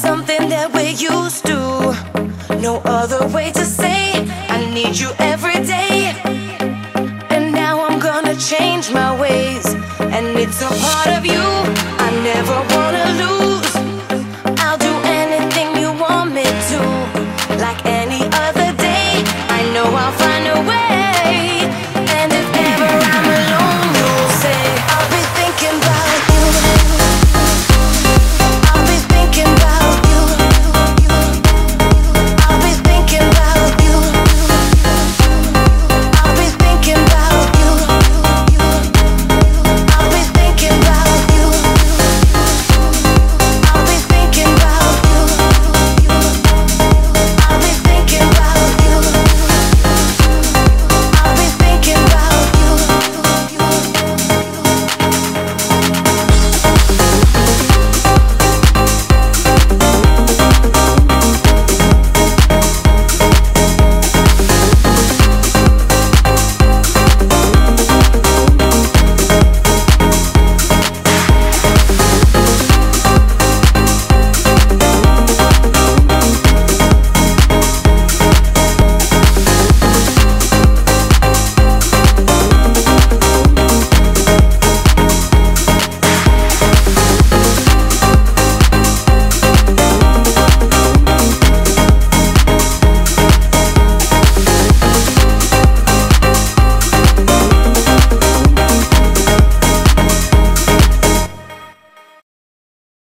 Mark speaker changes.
Speaker 1: something that we're used to. No other way to say, I need you every day. And now I'm gonna change my way.